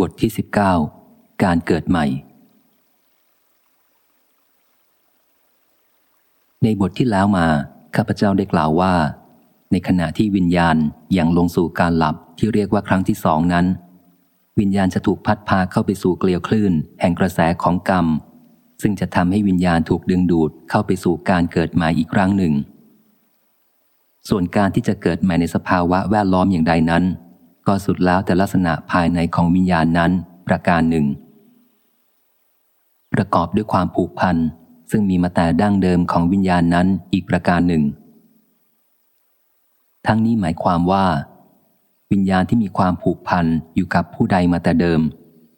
บทที่ 19 การเกิดใหม่ ในบทที่แล้วมา ข้าพเจ้าได้กล่าวว่า ในขณะที่วิญญาณยังลงสู่การหลับที่เรียกว่าครั้งที่สองนั้น วิญญาณจะถูกพัดพาเข้าไปสู่เกลียวคลื่น แห่งกระแสของกรรม ซึ่งจะทำให้วิญญาณถูกดึงดูดเข้าไปสู่การเกิดใหม่อีกครั้งหนึ่ง ส่วนการที่จะเกิดใหม่ในสภาวะแวดล้อมอย่างใดนั้น ก็สุดแล้วแต่ลักษณะภายในของวิญญาณนั้นประการหนึ่ง ประกอบด้วยความผูกพันซึ่งมีมาแต่ดั้งเดิมของวิญญาณนั้นอีกประการหนึ่ง ทั้งนี้หมายความว่า วิญญาณที่มีความผูกพันอยู่กับผู้ใดมาแต่เดิม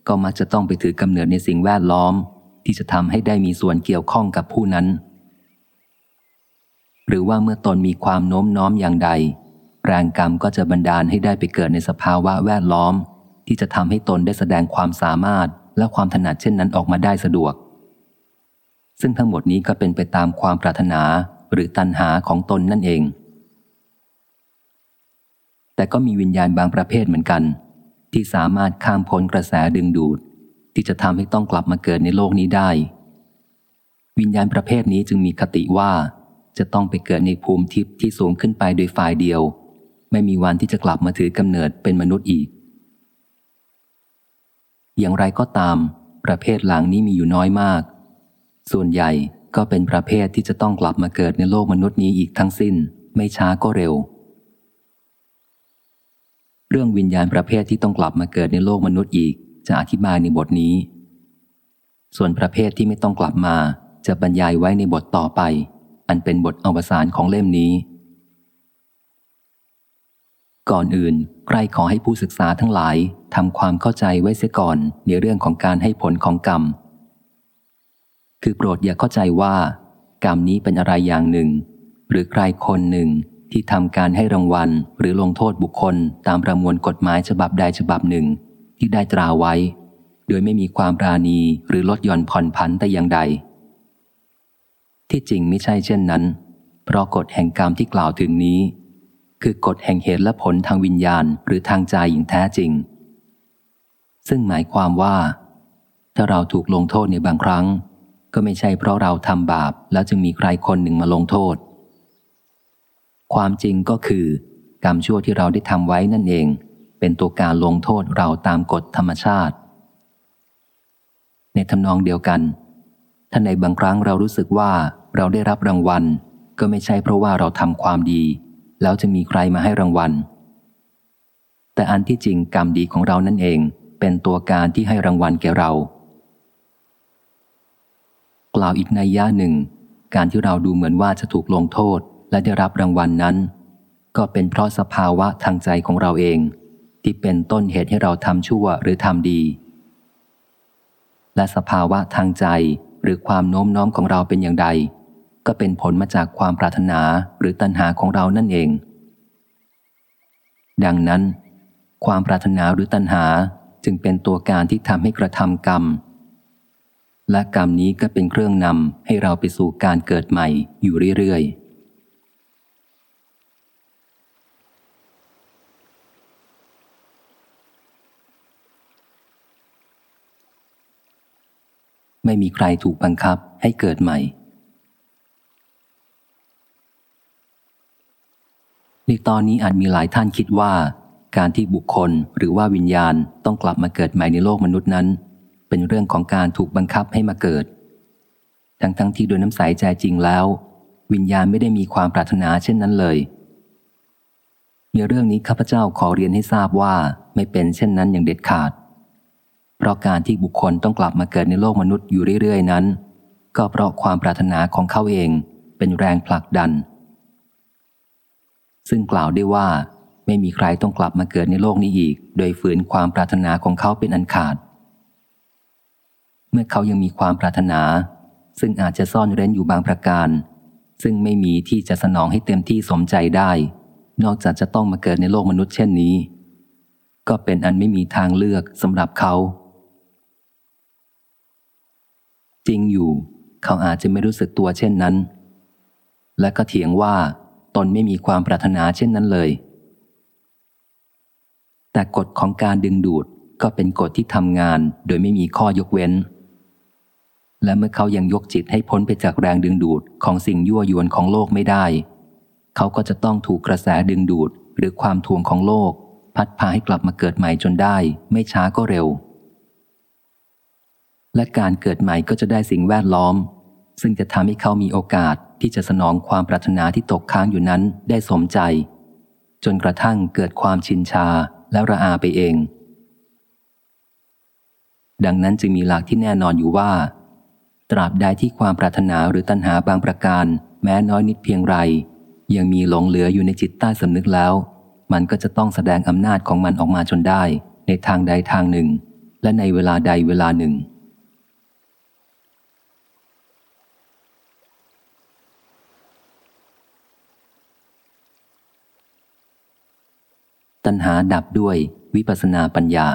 ก็มักจะต้องไปถือกำเนิดในสิ่งแวดล้อม ที่จะทำให้ได้มีส่วนเกี่ยวข้องกับผู้นั้น หรือว่าเมื่อตนมีความโน้มน้อมอย่างใด แรงกรรมก็จะบันดาลให้ได้ไปเกิดในสภาวะแวดล้อม ที่จะทำให้ตนได้แสดงความสามารถและความถนัดเช่นนั้นออกมาได้สะดวก ซึ่งทั้งหมดนี้ก็เป็นไปตามความปรารถนาหรือตัณหาของตนนั่นเอง แต่ก็มีวิญญาณบางประเภทเหมือนกัน ที่สามารถข้ามพ้นกระแสดึงดูด ที่จะทำให้ต้องกลับมาเกิดในโลกนี้ได้ วิญญาณประเภทนี้จึงมีคติว่า จะต้องไปเกิดในภูมิทิพย์ที่สูงขึ้นไปโดยฝ่ายเดียว ไม่มีวันที่จะกลับมาถือกำเนิดเป็นมนุษย์อีก อย่างไรก็ตาม ประเภทหลังนี้มีอยู่น้อยมาก ส่วนใหญ่ก็เป็นประเภทที่จะต้องกลับมาเกิดในโลกมนุษย์นี้อีกทั้งสิ้น ไม่ช้าก็เร็ว เรื่องวิญญาณประเภทที่ต้องกลับมาเกิดในโลกมนุษย์อีก จะอธิบายในบทนี้ ส่วนประเภทที่ไม่ต้องกลับมาจะบรรยายไว้ในบทต่อไป อันเป็นบทอวสานของเล่มนี้ ก่อนอื่น ใครขอให้ผู้ศึกษาทั้งหลายทำความเข้าใจไว้เสียก่อนในเรื่องของการให้ผลของกรรม คือโปรดอย่าเข้าใจว่า กรรมนี้เป็นอะไรอย่างหนึ่ง หรือใครคนหนึ่งที่ทำการให้รางวัล หรือลงโทษบุคคลตามประมวลกฎหมายฉบับใดฉบับหนึ่ง ที่ได้ตราไว้ โดยไม่มีความราณีหรือลดหย่อนผ่อนผันแต่อย่างใด ที่จริงไม่ใช่เช่นนั้น เพราะกฎแห่งกรรมที่กล่าวถึงนี้ คือกฎแห่งเหตุและผลทางวิญญาณหรือทางใจอย่างแท้จริง ซึ่งหมายความว่า ถ้าเราถูกลงโทษในบางครั้ง ก็ไม่ใช่เพราะเราทำบาปแล้วจึงมีใครคนหนึ่งมาลงโทษ ความจริงก็คือกรรมชั่วที่เราได้ทำไว้นั่นเอง เป็นตัวการลงโทษเราตามกฎธรรมชาติ ในทำนองเดียวกัน ถ้าในบางครั้งเรารู้สึกว่าเราได้รับรางวัล ก็ไม่ใช่เพราะว่าเราทำความดี แล้วจะมีใครมาให้รางวัล แต่อันที่จริงกรรมดีของเรานั่นเองเป็นตัวการที่ให้รางวัลแก่เรา กล่าวอีกในย่าหนึ่ง การที่เราดูเหมือนว่าจะถูกลงโทษและได้รับรางวัลนนั้น ก็เป็นเพราะสภาวะทางใจของเราเอง ที่เป็นต้นเหตุให้เราทำชั่วหรือทำดี และสภาวะทางใจหรือความโน้มน้อมของเราเป็นอย่างใด ก็เป็นผลมาจากความปรารถนาหรือตัณหาของเรานั่นเอง ดังนั้น ความปรารถนาหรือตัณหาจึงเป็นตัวการที่ทำให้กระทำกรรม และกรรมนี้ก็เป็นเครื่องนำให้เราไปสู่การเกิดใหม่อยู่เรื่อยๆไม่มีใครถูกบังคับให้เกิดใหม่ ในตอนนี้อาจมีหลายท่านคิดว่า การที่บุคคลหรือว่าวิญญาณต้องกลับมาเกิดใหม่ในโลกมนุษย์นั้น เป็นเรื่องของการถูกบังคับให้มาเกิด ทั้งทั้งที่โดยน้ำใสใจจริงแล้ว วิญญาณไม่ได้มีความปรารถนาเช่นนั้นเลย ในเรื่องนี้ข้าพเจ้าขอเรียนให้ทราบว่าไม่เป็นเช่นนั้นอย่างเด็ดขาด เพราะการที่บุคคลต้องกลับมาเกิดในโลกมนุษย์อยู่เรื่อยๆนั้น ก็เพราะความปรารถนาของเขาเองเป็นแรงผลักดัน ซึ่งกล่าวได้ว่าไม่มีใครต้องกลับมาเกิดในโลกนี้อีก โดยฝืนความปรารถนาของเขาเป็นอันขาด เมื่อเขายังมีความปรารถนา ซึ่งอาจจะซ่อนเร้นอยู่บางประการ ซึ่งไม่มีที่จะสนองให้เต็มที่สมใจได้ นอกจากจะต้องมาเกิดในโลกมนุษย์เช่นนี้ ก็เป็นอันไม่มีทางเลือกสำหรับเขา จริงอยู่ เขาอาจจะไม่รู้สึกตัวเช่นนั้น และก็เถียงว่า ตนไม่มีความปรารถนาเช่นนั้นเลย แต่กฎของการดึงดูดก็เป็นกฎที่ทำงานโดยไม่มีข้อยกเว้น และเมื่อเขายังยกจิตให้พ้นไปจากแรงดึงดูดของสิ่งยั่วยวนของโลกไม่ได้ เขาก็จะต้องถูกกระแสดึงดูดหรือความทวงของโลก พัดพาให้กลับมาเกิดใหม่จนได้ ไม่ช้าก็เร็ว และการเกิดใหม่ก็จะได้สิ่งแวดล้อม ซึ่งจะทำให้เขามีโอกาส ที่จะสนองความปรารถนาที่ตกค้างอยู่นั้นได้สมใจ จนกระทั่งเกิดความชินชาและระอาไปเอง ดังนั้นจึงมีหลักที่แน่นอนอยู่ว่า ตราบใดที่ความปรารถนาหรือตัณหาบางประการ แม้น้อยนิดเพียงไร ยังมีหลงเหลืออยู่ในจิตใต้สำนึกแล้ว มันก็จะต้องแสดงอำนาจของมันออกมาจนได้ ในทางใดทางหนึ่ง และในเวลาใดเวลาหนึ่ง ตัณหาดับด้วยวิปัสนาปัญญา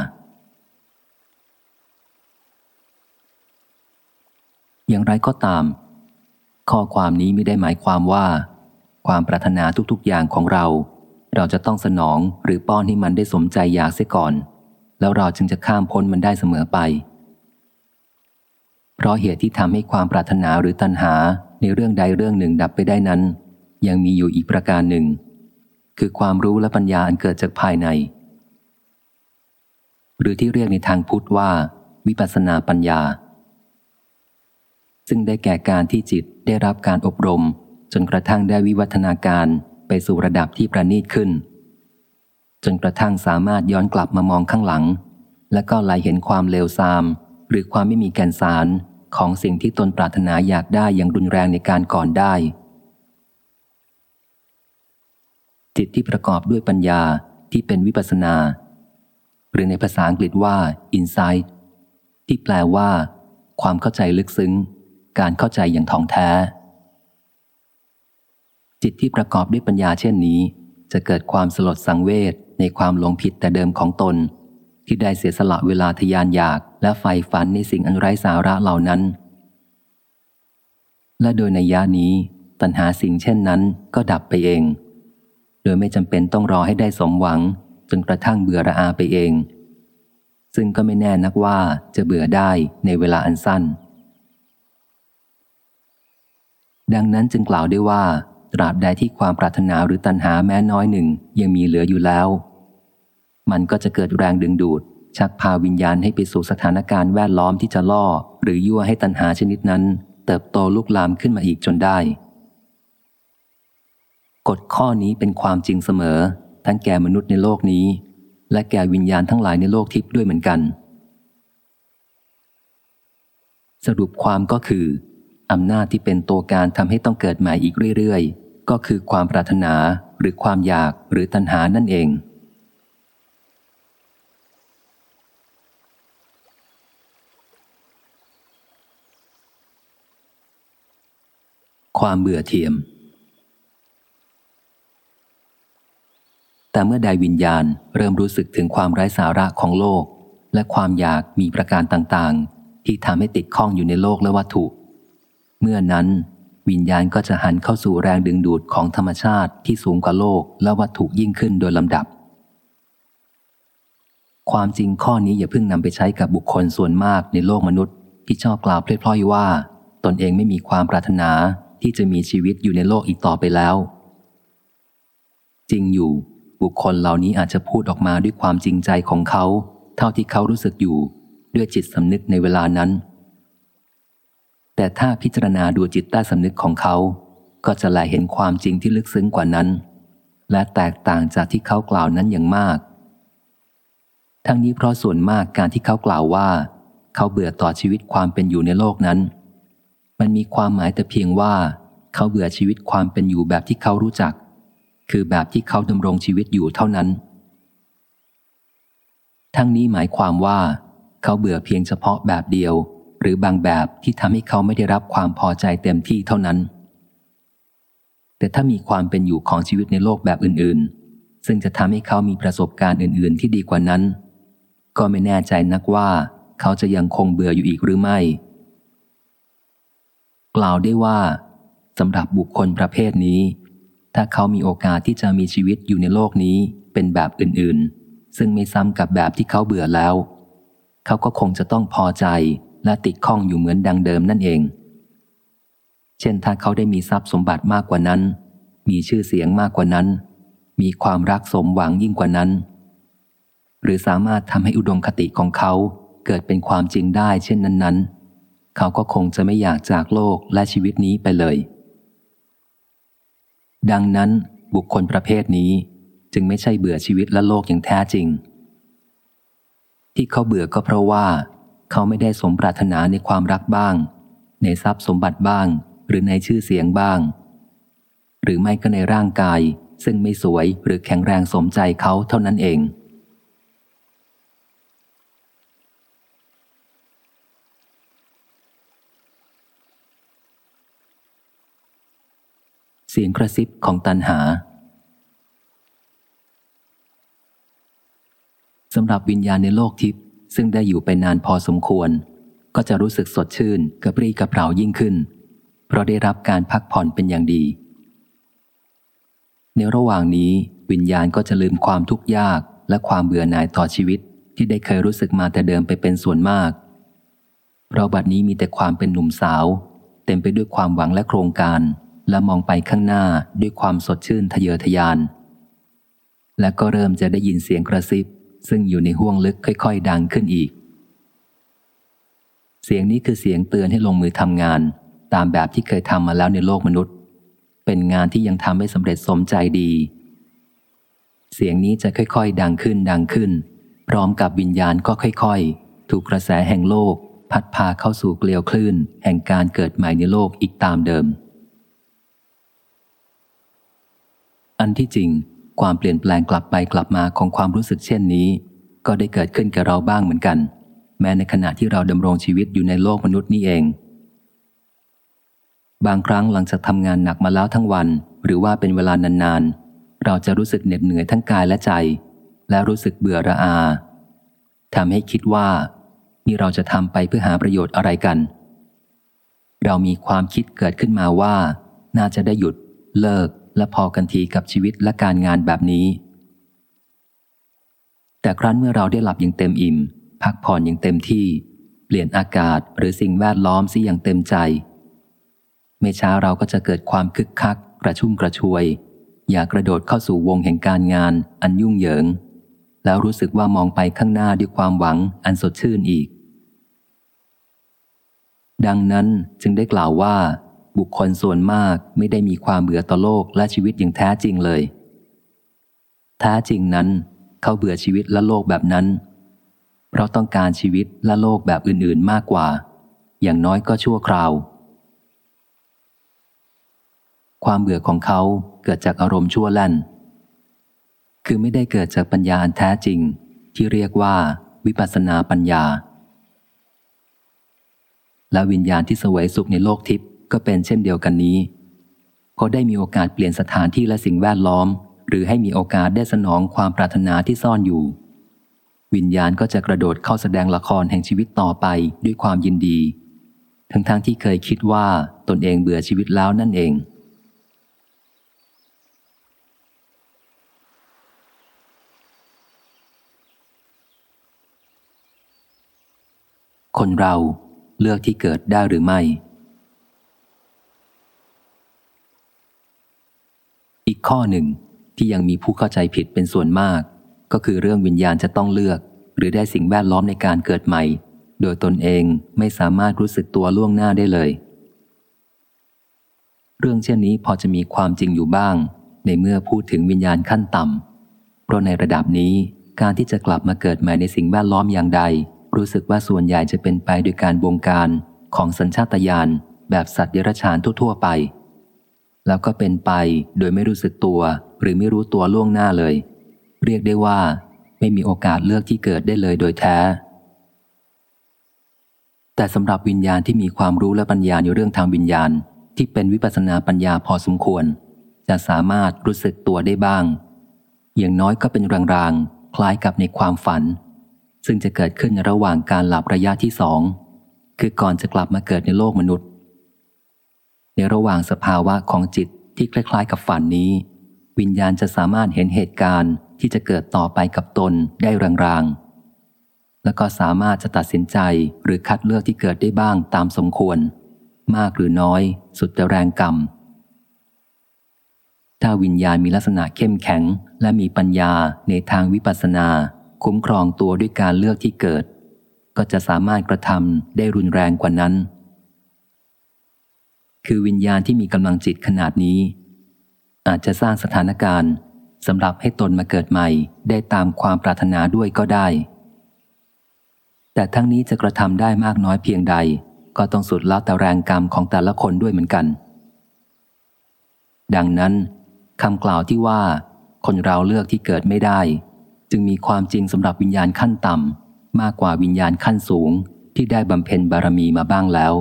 อย่างไรก็ตาม ข้อความนี้ไม่ได้หมายความว่า ความปรารถนาทุกๆอย่างของเรา เราจะต้องสนองหรือป้อนให้มันได้สมใจอยากเสียก่อน แล้วเราจึงจะข้ามพ้นมันได้เสมอไป เพราะเหตุที่ทำให้ความปรารถนาหรือตัณหาในเรื่องใดเรื่องหนึ่งดับไปได้นั้น ยังมีอยู่อีกประการหนึ่ง คือความรู้และปัญญาอันเกิดจากภายใน หรือที่เรียกในทางพุทธว่า วิปัสสนาปัญญา ซึ่งได้แก่การที่จิตได้รับการอบรม จนกระทั่งได้วิวัฒนาการไปสู่ระดับที่ประณีตขึ้น จนกระทั่งสามารถย้อนกลับมามองข้างหลัง และก็ไหลเห็นความเลวทราม หรือความไม่มีแกนสารของสิ่งที่ตนปรารถนาอยากได้อย่างรุนแรงในการก่อนได้ จิตที่ประกอบด้วยปัญญาที่เป็นวิปัสนา หรือในภาษาอังกฤษว่า insight ที่แปลว่า ความเข้าใจลึกซึ้ง การเข้าใจอย่างท่องแท้ จิตที่ประกอบด้วยปัญญาเช่นนี้ จะเกิดความสลดสังเวชในความหลงผิดแต่เดิมของตน ที่ได้เสียสละเวลาทยานอยาก และใฝ่ฝันในสิ่งอันไร้สาระเหล่านั้น และโดยในยานี้ ตัณหาสิ่งเช่นนั้นก็ดับไปเอง โดยไม่จำเป็นต้องรอให้ได้สมหวัง จนกระทั่งเบื่อระอาไปเอง ซึ่งก็ไม่แน่นักว่าจะเบื่อได้ในเวลาอันสั้น ดังนั้นจึงกล่าวได้ว่า ตราบใดที่ความปรารถนาหรือตัณหาแม้น้อยหนึ่งยังมีเหลืออยู่แล้ว มันก็จะเกิดแรงดึงดูด ชักพาวิญญาณให้ไปสู่สถานการณ์แวดล้อมที่จะล่อ หรือยั่วให้ตัณหาชนิดนั้น เติบโตลุกลามขึ้นมาอีกจนได้ กฎข้อนี้เป็นความจริงเสมอ ทั้งแก่มนุษย์ในโลกนี้ และแก่วิญญาณทั้งหลายในโลกทิพย์ด้วยเหมือนกัน สรุปความก็คืออำนาจที่เป็นตัวการทำให้ต้องเกิดใหม่อีกเรื่อยๆ ก็คือความปรารถนาหรือความอยากหรือตัณหานั่นเอง ความเบื่อเทียม แต่เมื่อใดวิญญาณเริ่มรู้สึกถึงความไร้สาระของโลก และความอยากมีประการต่างๆ ที่ทำให้ติดข้องอยู่ในโลกและวัตถุ เมื่อนั้นวิญญาณก็จะหันเข้าสู่แรงดึงดูดของธรรมชาติที่สูงกว่าโลกและวัตถุยิ่งขึ้นโดยลำดับ ความจริงข้อนี้อย่าเพิ่งนำไปใช้กับบุคคลส่วนมากในโลกมนุษย์ ที่ชอบกล่าวเพล่อยๆว่า ตนเองไม่มีความปรารถนาที่จะมีชีวิตอยู่ในโลกอีกต่อไปแล้ว จริงอยู่ บุคคลเหล่านี้อาจจะพูดออกมาด้วยความจริงใจของเขา เท่าที่เขารู้สึกอยู่ ด้วยจิตสำนึกในเวลานั้น แต่ถ้าพิจารณาดูจิตใต้สำนึกของเขา ก็จะแลเห็นความจริงที่ลึกซึ้งกว่านั้น และแตกต่างจากที่เขากล่าวนั้นอย่างมาก ทั้งนี้เพราะส่วนมากการที่เขากล่าวว่า เขาเบื่อต่อชีวิตความเป็นอยู่ในโลกนั้น มันมีความหมายแต่เพียงว่า เขาเบื่อชีวิตความเป็นอยู่แบบที่เขารู้จัก คือแบบที่เขาดำรงชีวิตอยู่เท่านั้น ทั้งนี้หมายความว่า เขาเบื่อเพียงเฉพาะแบบเดียว หรือบางแบบที่ทำให้เขาไม่ได้รับความพอใจเต็มที่เท่านั้น แต่ถ้ามีความเป็นอยู่ของชีวิตในโลกแบบอื่นๆ ซึ่งจะทำให้เขามีประสบการณ์อื่น ๆ ที่ดีกว่านั้น ก็ไม่แน่ใจนักว่าเขาจะยังคงเบื่ออยู่อีกหรือไม่ กล่าวได้ว่าสำหรับบุคคลประเภทนี้ ถ้าเขามีโอกาสที่จะมีชีวิตอยู่ในโลกนี้เป็นแบบอื่นๆ ซึ่งไม่ซ้ำกับแบบที่เขาเบื่อแล้ว เขาก็คงจะต้องพอใจและติดข้องอยู่เหมือนดังเดิมนั่นเอง เช่นถ้าเขาได้มีทรัพย์สมบัติมากกว่านั้น มีชื่อเสียงมากกว่านั้น มีความรักสมหวังยิ่งกว่านั้น หรือสามารถทำให้อุดมคติของเขาเกิดเป็นความจริงได้เช่นนั้นๆ เขาก็คงจะไม่อยากจากโลกและชีวิตนี้ไปเลย ดังนั้นบุคคลประเภทนี้จึงไม่ใช่เบื่อชีวิตและโลกอย่างแท้จริง ที่เขาเบื่อก็เพราะว่า เขาไม่ได้สมปรารถนาในความรักบ้าง ในทรัพย์สมบัติบ้าง หรือในชื่อเสียงบ้าง หรือไม่ก็ในร่างกาย ซึ่งไม่สวยหรือแข็งแรงสมใจเขาเท่านั้นเอง เสียงกระซิบของตันหาสำหรับวิญญาณในโลกทิพย์ซึ่งได้อยู่ไปนานพอสมควร ก็จะรู้สึกสดชื่นกระปรี้กระเปร่ายิ่งขึ้น เพราะได้รับการพักผ่อนเป็นอย่างดี ในระหว่างนี้วิญญาณก็จะลืมความทุกข์ยากและความเบื่อหน่ายต่อชีวิตที่ได้เคยรู้สึกมาแต่เดิมไปเป็นส่วนมาก เพราะบัดนี้มีแต่ความเป็นหนุ่มสาว เต็มไปด้วยความหวังและโครงการ และมองไปข้างหน้าด้วยความสดชื่นทะเยอทะยาน และก็เริ่มจะได้ยินเสียงกระซิบ ซึ่งอยู่ในห้วงลึกค่อยๆ ดังขึ้นอีก เสียงนี้คือเสียงเตือนให้ลงมือทำงาน ตามแบบที่เคยทำมาแล้วในโลกมนุษย์ เป็นงานที่ยังทำให้สำเร็จสมใจดี เสียงนี้จะค่อยๆ ดังขึ้นดังขึ้น พร้อมกับวิญญาณก็ค่อยๆ ถูกกระแสแห่งโลก พัดพาเข้าสู่เกลียวคลื่น แห่งการเกิดใหม่ในโลกอีกตามเดิม อันที่จริง ความเปลี่ยนแปลงกลับไปกลับมาของความรู้สึกเช่นนี้ ก็ได้เกิดขึ้นกับเราบ้างเหมือนกัน แม้ในขณะที่เราดำรงชีวิตอยู่ในโลกมนุษย์นี่เอง บางครั้งหลังจากทำงานหนักมาแล้วทั้งวัน หรือว่าเป็นเวลานานๆ เราจะรู้สึกเหน็ดเหนื่อยทั้งกายและใจ และรู้สึกเบื่อระอาทำให้คิดว่านี่เราจะทำไปเพื่อหาประโยชน์อะไรกัน เรามีความคิดเกิดขึ้นมาว่า น่าจะได้หยุด เลิก และพอกันทีกับชีวิตและการงานแบบนี้ แต่ครั้นเมื่อเราได้หลับอย่างเต็มอิ่ม พักผ่อนอย่างเต็มที่ เปลี่ยนอากาศหรือสิ่งแวดล้อมสิอย่างเต็มใจ ไม่ช้าเราก็จะเกิดความคึกคัก กระชุ่มกระชวย อยากกระโดดเข้าสู่วงแห่งการงาน อันยุ่งเหยิง แล้วรู้สึกว่ามองไปข้างหน้าด้วยความหวังอันสดชื่นอีกดังนั้นจึงได้กล่าวว่า บุคคลส่วนมากไม่ได้มีความเบื่อต่อโลกและชีวิตอย่างแท้จริงเลย แท้จริงนั้น เขาเบื่อชีวิตและโลกแบบนั้น เพราะต้องการชีวิตและโลกแบบอื่นๆมากกว่า อย่างน้อยก็ชั่วคราว ความเบื่อของเขาเกิดจากอารมณ์ชั่วแล่น คือไม่ได้เกิดจากปัญญาอันแท้จริงที่เรียกว่าวิปัสนาปัญญา และวิญญาณที่สวยสุขในโลกทิพย์ ก็เป็นเช่นเดียวกันนี้ เขาได้มีโอกาสเปลี่ยนสถานที่และสิ่งแวดล้อม หรือให้มีโอกาสได้สนองความปรารถนาที่ซ่อนอยู่ วิญญาณก็จะกระโดดเข้าแสดงละครแห่งชีวิตต่อไปด้วยความยินดี ทั้งๆทที่เคยคิดว่าตนเองเบื่อชีวิตแล้วนั่นเองคนเราเลือกที่เกิดได้หรือไม่อีก ข้อหนึ่งที่ยังมีผู้เข้าใจผิดเป็นส่วนมาก ก็คือเรื่องวิญญาณจะต้องเลือก หรือได้สิ่งแวดล้อมในการเกิดใหม่ โดยตนเองไม่สามารถรู้สึกตัวล่วงหน้าได้เลย เรื่องเช่นนี้พอจะมีความจริงอยู่บ้าง ในเมื่อพูดถึงวิญญาณขั้นต่ำเพราะในระดับนี้การที่จะกลับมาเกิดใหม่ในสิ่งแวดล้อมอย่างใด รู้สึกว่าส่วนใหญ่จะเป็นไปโดยการบงการของสัญชาตญาณแบบสัตว์เดรัจฉานทั่ว ๆ ไป แล้วก็เป็นไปโดยไม่รู้สึกตัว หรือไม่รู้ตัวล่วงหน้าเลย เรียกได้ว่าไม่มีโอกาสเลือกที่เกิดได้เลยโดยแท้ แต่สำหรับวิญญาณที่มีความรู้และปัญญาในเรื่องทางวิญญาณ ที่เป็นวิปัสสนาปัญญาพอสมควร จะสามารถรู้สึกตัวได้บ้าง อย่างน้อยก็เป็นรางๆ คล้ายกับในความฝัน ซึ่งจะเกิดขึ้นระหว่างการหลับระยะที่สองคือก่อนจะกลับมาเกิดในโลกมนุษย์ ในระหว่างสภาวะของจิตที่คล้าย ๆ กับฝันนี้ วิญญาณจะสามารถเห็นเหตุการณ์ที่จะเกิดต่อไปกับตนได้รางๆ แล้วก็สามารถจะตัดสินใจหรือคัดเลือกที่เกิดได้บ้างตามสมควร มากหรือน้อย สุดแต่แรงกรรม ถ้าวิญญาณมีลักษณะเข้มแข็ง และมีปัญญาในทางวิปัสสนา คุ้มครองตัวด้วยการเลือกที่เกิด ก็จะสามารถกระทำได้รุนแรงกว่านั้น คือวิญญาณที่มีกำลังจิตขนาดนี้ อาจจะสร้างสถานการณ์สำหรับให้ตนมาเกิดใหม่ได้ตามความปรารถนาด้วยก็ได้ แต่ทั้งนี้จะกระทำได้มากน้อยเพียงใด ก็ต้องสุดแล้วแต่แรงกรรมของแต่ละคนด้วยเหมือนกัน ดังนั้นคำกล่าวที่ว่า คนเราเลือกที่เกิดไม่ได้ จึงมีความจริงสำหรับวิญญาณขั้นต่ำมากกว่าวิญญาณขั้นสูงที่ได้บำเพ็ญบารมีมาบ้างแล้ว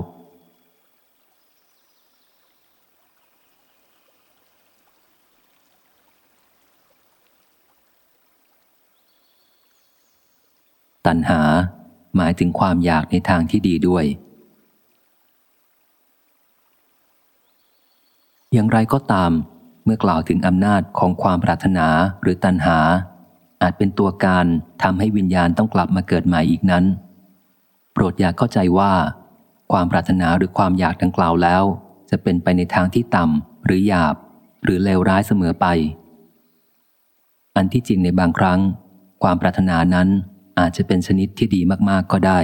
ตัณหาหมายถึงความอยากในทางที่ดีด้วย อย่างไรก็ตาม เมื่อกล่าวถึงอำนาจของความปรารถนาหรือตัณหา อาจเป็นตัวการทำให้วิญญาณต้องกลับมาเกิดใหม่อีกนั้น โปรดอย่าเข้าใจว่า ความปรารถนาหรือความอยากดังกล่าวแล้ว จะเป็นไปในทางที่ต่ำหรือหยาบ หรือเลวร้ายเสมอไป อันที่จริงในบางครั้ง ความปรารถนานั้น อาจจะเป็นชนิดที่ดีมากๆก็ได้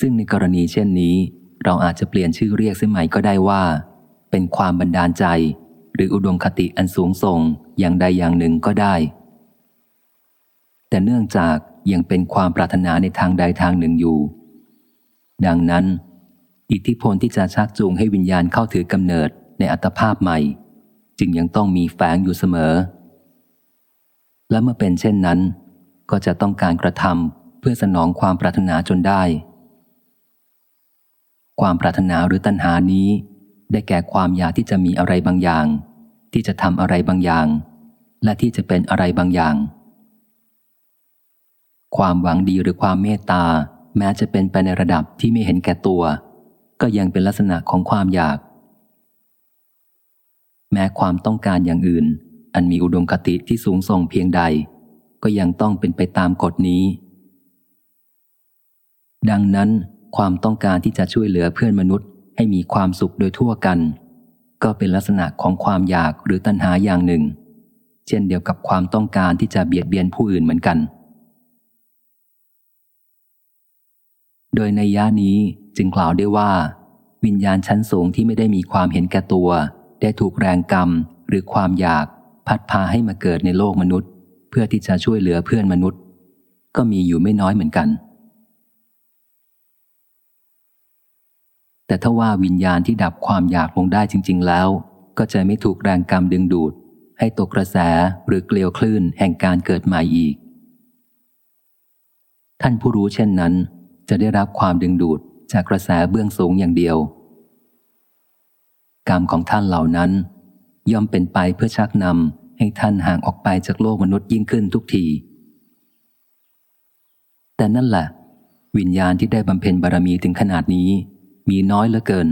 ซึ่งในกรณีเช่นนี้ เราอาจจะเปลี่ยนชื่อเรียกเสียใหม่ก็ได้ว่า เป็นความบันดาลใจ หรืออุดมคติอันสูงส่งอย่างใดอย่างหนึ่งก็ได้ แต่เนื่องจากยังเป็นความปรารถนาในทางใดทางหนึ่งอยู่ ดังนั้น อิทธิพลที่จะชักจูงให้วิญญาณเข้าถือกำเนิดในอัตภาพใหม่ จึงยังต้องมีแฝงอยู่เสมอ และเมื่อเป็นเช่นนั้น ก็จะต้องการกระทำเพื่อสนองความปรารถนาจนได้ ความปรารถนาหรือตัณหานี้ ได้แก่ความอยากที่จะมีอะไรบางอย่าง ที่จะทำอะไรบางอย่าง และที่จะเป็นอะไรบางอย่าง ความหวังดีหรือความเมตตา แม้จะเป็นไปในระดับที่ไม่เห็นแก่ตัว ก็ยังเป็นลักษณะของความอยาก แม้ความต้องการอย่างอื่น อันมีอุดมคติที่สูงส่งเพียงใด ก็ยังต้องเป็นไปตามกฎนี้ ดังนั้นความต้องการที่จะช่วยเหลือเพื่อนมนุษย์ ให้มีความสุขโดยทั่วกัน ก็เป็นลักษณะของความอยากหรือตัณหาอย่างหนึ่ง เช่นเดียวกับความต้องการที่จะเบียดเบียนผู้อื่นเหมือนกัน โดยในย่านี้จึงกล่าวได้ว่า วิญญาณชั้นสูงที่ไม่ได้มีความเห็นแก่ตัว ได้ถูกแรงกรรม หรือความอยาก พัดพาให้มาเกิดในโลกมนุษย์ เพื่อที่จะช่วยเหลือเพื่อนมนุษย์ ก็มีอยู่ไม่น้อยเหมือนกัน แต่ถ้าว่าวิญญาณที่ดับความอยากลงได้จริง ๆ แล้ว ก็จะไม่ถูกแรงกรรมดึงดูด ให้ตกกระแสหรือเกลียวคลื่นแห่งการเกิดใหม่อีก ท่านผู้รู้เช่นนั้น จะได้รับความดึงดูดจากกระแสเบื้องสูงอย่างเดียว กรรมของท่านเหล่านั้น ย่อมเป็นไปเพื่อชักนำ ให้ท่านห่างออกไปจากโลกมนุษย์ยิ่งขึ้นทุกที แต่นั่นแหละ วิญญาณที่ได้บำเพ็ญบารมีถึงขนาดนี้ มีน้อยเหลือเกิน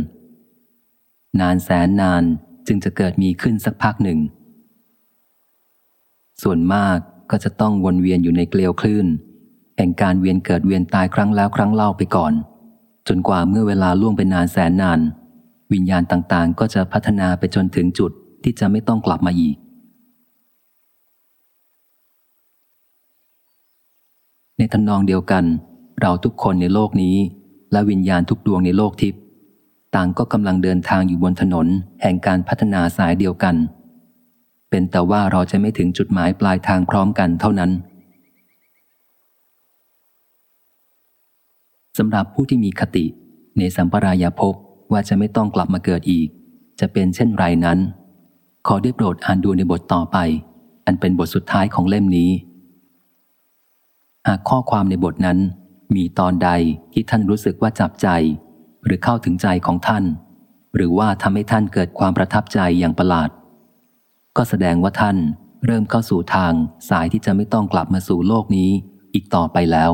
นานแสนนานจึงจะเกิดมีขึ้นสักพักหนึ่ง ส่วนมากก็จะต้องวนเวียนอยู่ในเกลียวคลื่นแห่งการเวียนเกิดเวียนตายครั้งแล้วครั้งเล่าไปก่อน จนกว่าเมื่อเวลาล่วงไปนานแสนนาน วิญญาณต่างๆ ก็จะพัฒนาไปจนถึงจุดที่จะไม่ต้องกลับมาอีก ในทานองเดียวกัน เราทุกคนในโลกนี้ และวิญญาณทุกดวงในโลกทิพย์ต่างก็กำลังเดินทางอยู่บนถนน แห่งการพัฒนาสายเดียวกัน เป็นแต่ว่าเราจะไม่ถึงจุดหมายปลายทางพร้อมกันเท่านั้นสำหรับผู้ที่มีคติ ในสัมปรายภพว่าจะไม่ต้องกลับมาเกิดอีก จะเป็นเช่นไรนั้น ขอได้โปรดอ่านดูในบทต่อไป อันเป็นบทสุดท้ายของเล่มนี้ หากข้อความในบทนั้น มีตอนใดที่ท่านรู้สึกว่าจับใจ หรือเข้าถึงใจของท่าน หรือว่าทำให้ท่านเกิดความประทับใจอย่างประหลาด ก็แสดงว่าท่านเริ่มเข้าสู่ทางสายที่จะไม่ต้องกลับมาสู่โลกนี้อีกต่อไปแล้ว